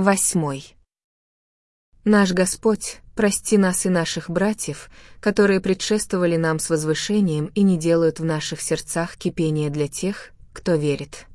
Восьмой. Наш Господь, прости нас и наших братьев, которые предшествовали нам с возвышением и не делают в наших сердцах кипения для тех, кто верит.